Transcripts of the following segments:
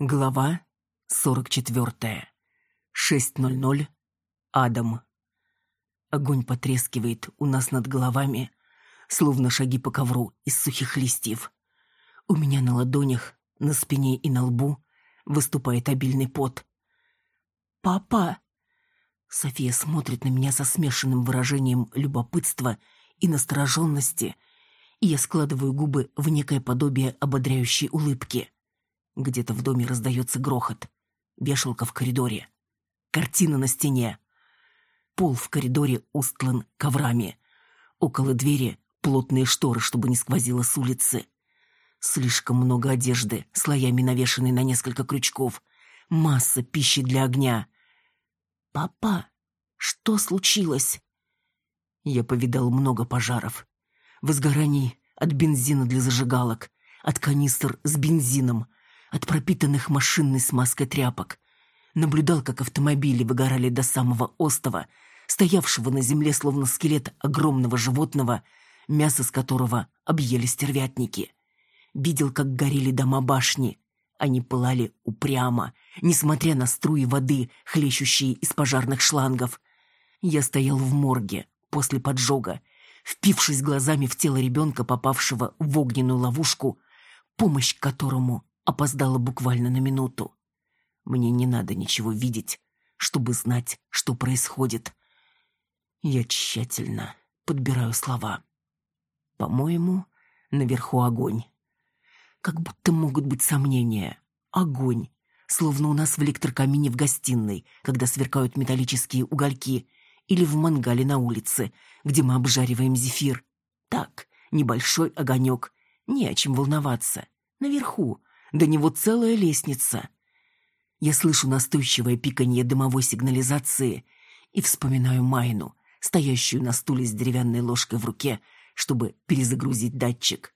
Глава 44. 6.00. Адам. Огонь потрескивает у нас над головами, словно шаги по ковру из сухих листьев. У меня на ладонях, на спине и на лбу выступает обильный пот. «Папа!» София смотрит на меня со смешанным выражением любопытства и настороженности, и я складываю губы в некое подобие ободряющей улыбки. Где-то в доме раздается грохот. Вешалка в коридоре. Картина на стене. Пол в коридоре устлан коврами. Около двери плотные шторы, чтобы не сквозило с улицы. Слишком много одежды, слоями навешанной на несколько крючков. Масса пищи для огня. «Папа, что случилось?» Я повидал много пожаров. Возгораний от бензина для зажигалок, от канистр с бензином, от пропитанных машинной смазкой тряпок. Наблюдал, как автомобили выгорали до самого остова, стоявшего на земле словно скелет огромного животного, мясо с которого объели стервятники. Видел, как горели дома башни. Они пылали упрямо, несмотря на струи воды, хлещущие из пожарных шлангов. Я стоял в морге после поджога, впившись глазами в тело ребенка, попавшего в огненную ловушку, помощь которому опоздала буквально на минуту. Мне не надо ничего видеть, чтобы знать, что происходит. Я тщательно подбираю слова. По-моему, наверху огонь. Как будто могут быть сомнения. Огонь. Словно у нас в электрокамине в гостиной, когда сверкают металлические угольки, или в мангале на улице, где мы обжариваем зефир. Так, небольшой огонек. Не о чем волноваться. Наверху, до него целая лестница. Я слышу настойчивое пиканье дымовой сигнализации и вспоминаю Майну, стоящую на стуле с деревянной ложкой в руке, чтобы перезагрузить датчик.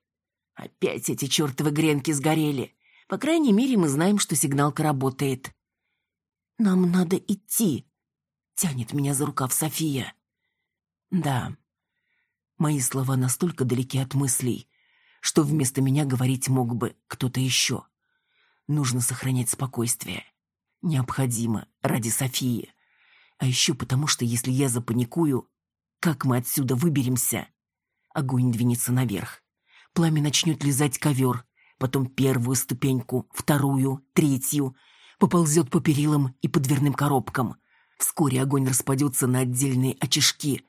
Опять эти чертовы гренки сгорели. По крайней мере, мы знаем, что сигналка работает. «Нам надо идти», — тянет меня за рукав София. «Да». Мои слова настолько далеки от мыслей, что вместо меня говорить мог бы кто-то еще. Нужно сохранять спокойствие. Необходимо ради Софии. А еще потому, что если я запаникую, как мы отсюда выберемся? Огонь двинется наверх. Пламя начнет лизать ковер, потом первую ступеньку, вторую, третью, поползет по перилам и по дверным коробкам. Вскоре огонь распадется на отдельные очишки,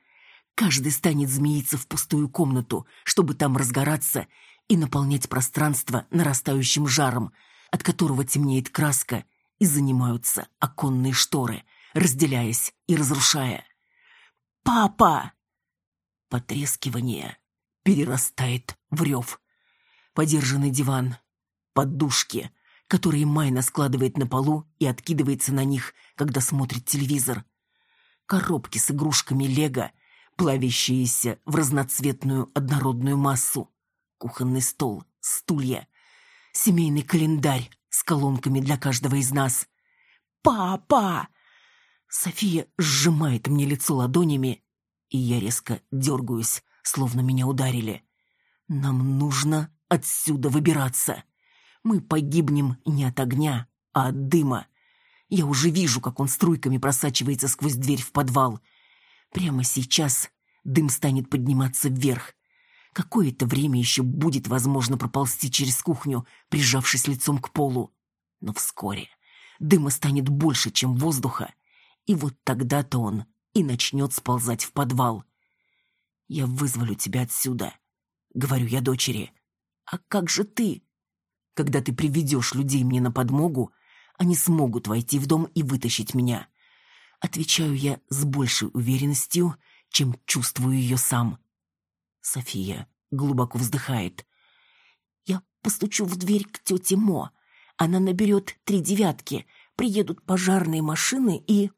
Каждый станет змеиться в пустую комнату, чтобы там разгораться и наполнять пространство нарастающим жаром, от которого темнеет краска и занимаются оконные шторы, разделяясь и разрушая. «Папа!» Потрескивание перерастает в рев. Подержанный диван, подушки, которые Майна складывает на полу и откидывается на них, когда смотрит телевизор. Коробки с игрушками Лего — плавящиеся в разноцветную однородную массу. Кухонный стол, стулья, семейный календарь с колонками для каждого из нас. «Папа!» София сжимает мне лицо ладонями, и я резко дергаюсь, словно меня ударили. «Нам нужно отсюда выбираться. Мы погибнем не от огня, а от дыма. Я уже вижу, как он струйками просачивается сквозь дверь в подвал — Прямо сейчас дым станет подниматься вверх. Какое-то время еще будет возможно проползти через кухню, прижавшись лицом к полу. Но вскоре дыма станет больше, чем воздуха, и вот тогда-то он и начнет сползать в подвал. «Я вызволю тебя отсюда», — говорю я дочери. «А как же ты?» «Когда ты приведешь людей мне на подмогу, они смогут войти в дом и вытащить меня. Отвечаю я с большей уверенностью, чем чувствую ее сам. София глубоко вздыхает. Я постучу в дверь к тете Мо. Она наберет три девятки. Приедут пожарные машины и...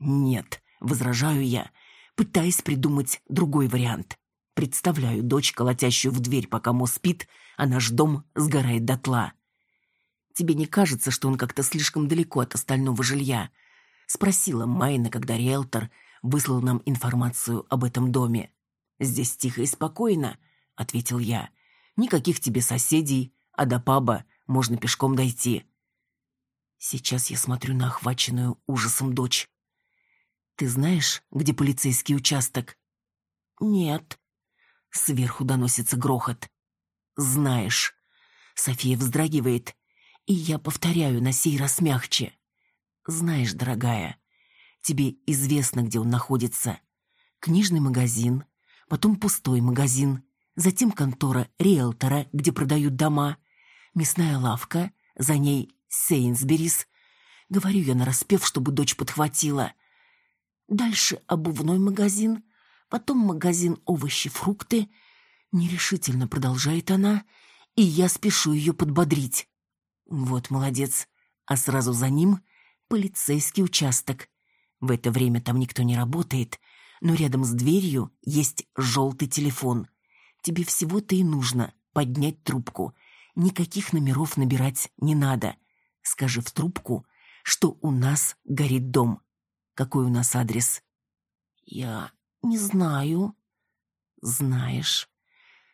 Нет, возражаю я, пытаясь придумать другой вариант. Представляю дочь, колотящую в дверь, пока Мо спит, а наш дом сгорает дотла. Тебе не кажется, что он как-то слишком далеко от остального жилья? — Спросила Майна, когда риэлтор выслал нам информацию об этом доме. «Здесь тихо и спокойно», — ответил я. «Никаких тебе соседей, а до паба можно пешком дойти». Сейчас я смотрю на охваченную ужасом дочь. «Ты знаешь, где полицейский участок?» «Нет». Сверху доносится грохот. «Знаешь». София вздрагивает, и я повторяю на сей раз мягче. «Знаешь, дорогая, тебе известно, где он находится. Книжный магазин, потом пустой магазин, затем контора риэлтора, где продают дома, мясная лавка, за ней Сейнсберис. Говорю я нараспев, чтобы дочь подхватила. Дальше обувной магазин, потом магазин овощи-фрукты. Нерешительно продолжает она, и я спешу ее подбодрить. Вот молодец. А сразу за ним полицейский участок. В это время там никто не работает, но рядом с дверью есть желтый телефон. Тебе всего-то и нужно поднять трубку. Никаких номеров набирать не надо. Скажи в трубку, что у нас горит дом. Какой у нас адрес? Я не знаю. Знаешь.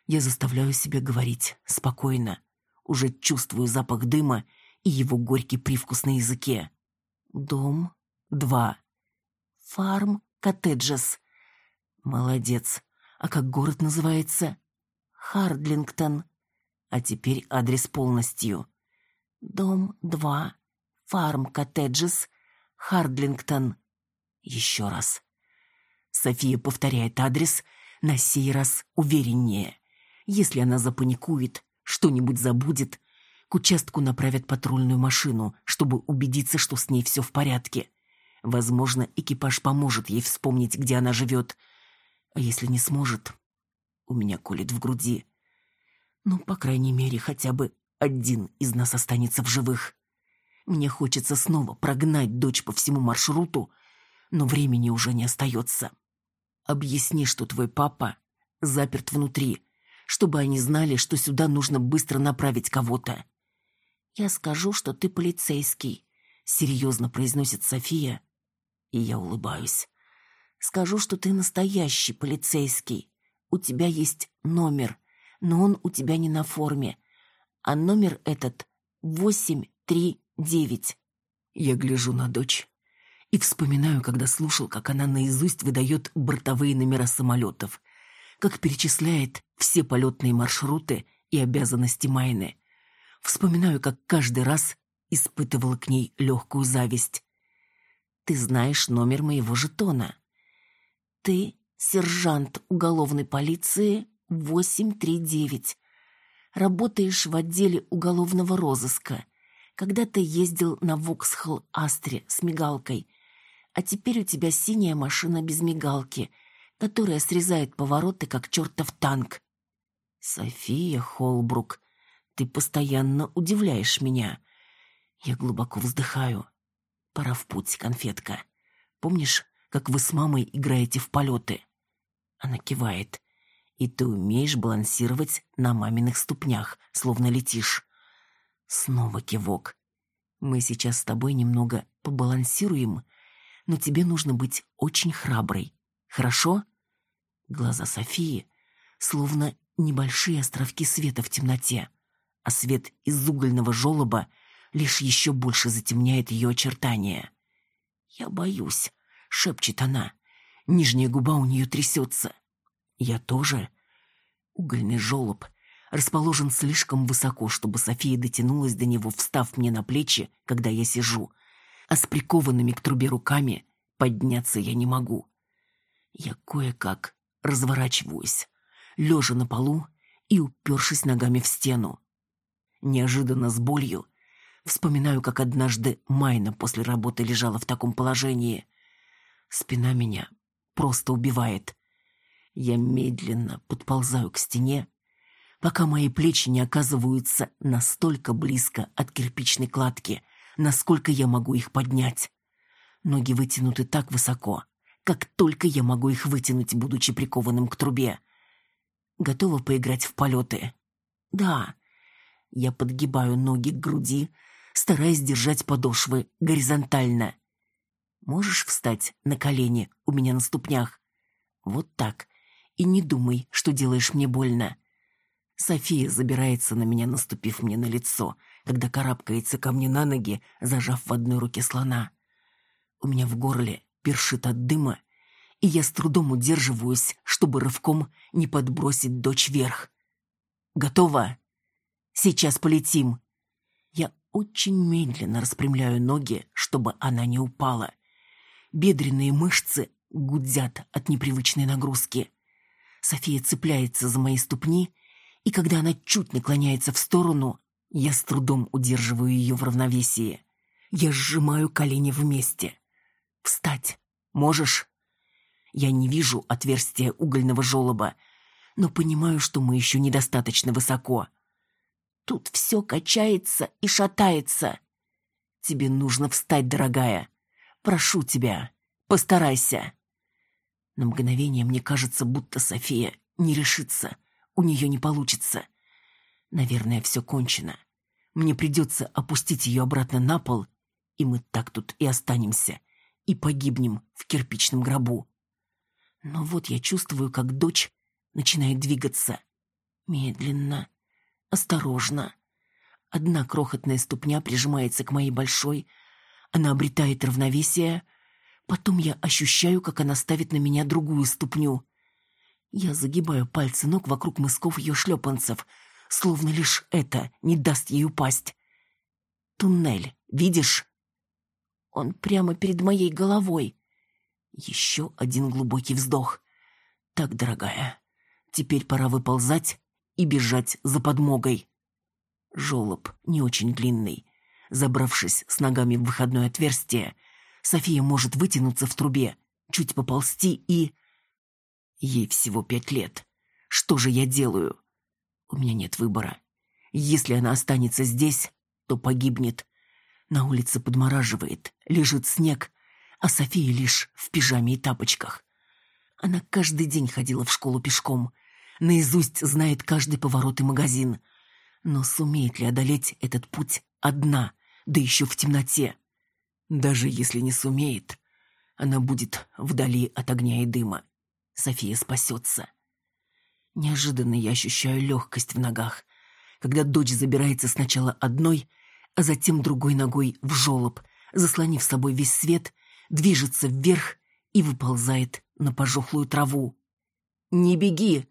Я заставляю себя говорить спокойно. Уже чувствую запах дыма и его горький привкус на языке. Дом два. Фарм коттеджес. Молодец. А как город называется? Хардлингтон. А теперь адрес полностью. Дом 2, Фарм Коттеджес, Хардлингтон. Еще раз. София повторяет адрес, на сей раз увереннее. Если она запаникует, что-нибудь забудет, к участку направят патрульную машину, чтобы убедиться, что с ней все в порядке. Возможно, экипаж поможет ей вспомнить, где она живет. А если не сможет, у меня колет в груди. Ну, по крайней мере, хотя бы один из нас останется в живых. Мне хочется снова прогнать дочь по всему маршруту, но времени уже не остается. Объясни, что твой папа заперт внутри, чтобы они знали, что сюда нужно быстро направить кого-то. «Я скажу, что ты полицейский», — серьезно произносит София, и я улыбаюсь. «Скажу, что ты настоящий полицейский. У тебя есть номер, но он у тебя не на форме, а номер этот восемь три девять. Я гляжу на дочь и вспоминаю, когда слушал, как она наизусть выдает бортовые номера самолетов, как перечисляет все полетные маршруты и обязанности Майны. Вспоминаю, как каждый раз испытывала к ней легкую зависть. «Ты знаешь номер моего жетона. Ты сержант уголовной полиции 839 работаешь в отделе уголовного розыска. Когда-то ездил на Воксхолл Астре с мигалкой, а теперь у тебя синяя машина без мигалки, которая срезает повороты, как чертов танк. София Холбрук, ты постоянно удивляешь меня. Я глубоко вздыхаю. Пора в путь, конфетка. Помнишь, как вы с мамой играете в полеты? Она кивает и ты умеешь балансировать на маминых ступнях, словно летишь. Снова кивок. Мы сейчас с тобой немного побалансируем, но тебе нужно быть очень храброй. Хорошо? Глаза Софии словно небольшие островки света в темноте, а свет из угольного желоба лишь еще больше затемняет ее очертания. «Я боюсь», — шепчет она. Нижняя губа у нее трясется. Я тоже. Угольный желоб расположен слишком высоко, чтобы София дотянулась до него, встав мне на плечи, когда я сижу. А с прикованными к трубе руками подняться я не могу. Я кое-как разворачиваюсь, лежа на полу и упершись ногами в стену. Неожиданно с болью вспоминаю, как однажды Майна после работы лежала в таком положении. Спина меня просто убивает. Я медленно подползаю к стене, пока мои плечи не оказываются настолько близко от кирпичной кладки, насколько я могу их поднять. Ноги вытянуты так высоко, как только я могу их вытянуть, будучи прикованным к трубе. Готова поиграть в полеты? Да. Я подгибаю ноги к груди, стараясь держать подошвы горизонтально. Можешь встать на колени у меня на ступнях? Вот так, и не думай, что делаешь мне больно. София забирается на меня, наступив мне на лицо, когда карабкается ко мне на ноги, зажав в одной руке слона. У меня в горле першит от дыма, и я с трудом удерживаюсь, чтобы рывком не подбросить дочь вверх. «Готово? Сейчас полетим!» Я очень медленно распрямляю ноги, чтобы она не упала. Бедренные мышцы гудят от непривычной нагрузки. София цепляется за мои ступни, и когда она чуть наклоняется в сторону, я с трудом удерживаю ее в равновесии. Я сжимаю колени вместе. «Встать! Можешь?» Я не вижу отверстия угольного желоба, но понимаю, что мы еще недостаточно высоко. Тут все качается и шатается. Тебе нужно встать, дорогая. Прошу тебя, постарайся. На мгновение мне кажется, будто София не решится, у нее не получится. Наверное, все кончено. Мне придется опустить ее обратно на пол, и мы так тут и останемся, и погибнем в кирпичном гробу. Но вот я чувствую, как дочь начинает двигаться. Медленно, осторожно. Одна крохотная ступня прижимается к моей большой, она обретает равновесие, потом я ощущаю, как она ставит на меня другую ступню. Я загибаю пальцы ног вокруг мысков ее шлепанцев, словно лишь это не даст ей упасть. Туннель, видишь? Он прямо перед моей головой. Еще один глубокий вздох. Так, дорогая, теперь пора выползать и бежать за подмогой. Жолоб не очень длинный. Забравшись с ногами в выходное отверстие, София может вытянуться в трубе, чуть поползти и... Ей всего пять лет. Что же я делаю? У меня нет выбора. Если она останется здесь, то погибнет. На улице подмораживает, лежит снег, а София лишь в пижаме и тапочках. Она каждый день ходила в школу пешком, наизусть знает каждый поворот и магазин. Но сумеет ли одолеть этот путь одна, да еще в темноте? Даже если не сумеет, она будет вдали от огня и дыма. София спасется. Неожиданно я ощущаю легкость в ногах, когда дочь забирается сначала одной, а затем другой ногой в жолоб, заслонив собой весь свет движется вверх и выползает на пожухлую траву. «Не беги!» —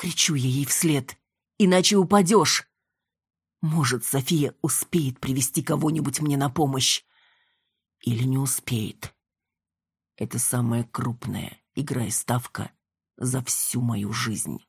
кричу я ей вслед. «Иначе упадешь!» Может, София успеет привести кого-нибудь мне на помощь. Или не успеет. Это самая крупная игра и ставка за всю мою жизнь.